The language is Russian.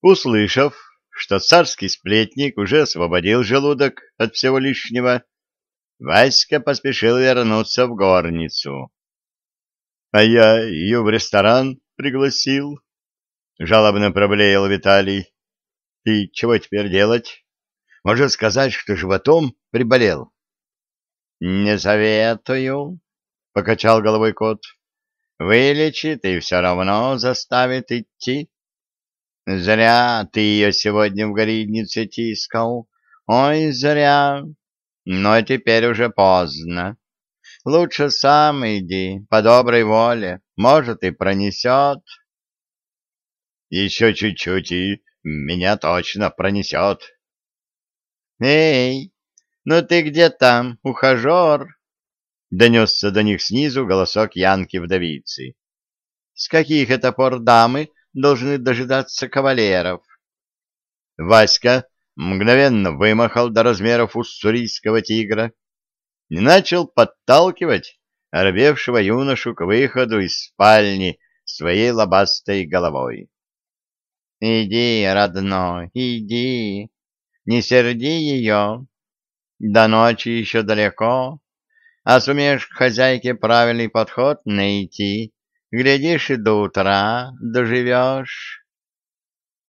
Услышав, что царский сплетник уже освободил желудок от всего лишнего, Васька поспешил вернуться в горницу. — А я ее в ресторан пригласил, — жалобно проблеял Виталий. — Ты чего теперь делать? Может сказать, что животом приболел? — Не советую, — покачал головой кот. — Вылечит и все равно заставит идти. Зря ты ее сегодня в гориднице тискал. Ой, зря. Но теперь уже поздно. Лучше сам иди, по доброй воле, может, и пронесет. Еще чуть-чуть, и меня точно пронесет. Эй, ну ты где там, ухажер? Донесся до них снизу голосок Янки-вдовицы. С каких это пор дамы должны дожидаться кавалеров? Васька мгновенно вымахал до размеров уссурийского тигра и начал подталкивать оробевшего юношу к выходу из спальни своей лобастой головой. — Иди, родной, иди, не серди ее. До ночи еще далеко, а сумеешь к хозяйке правильный подход найти, глядишь, и до утра доживешь.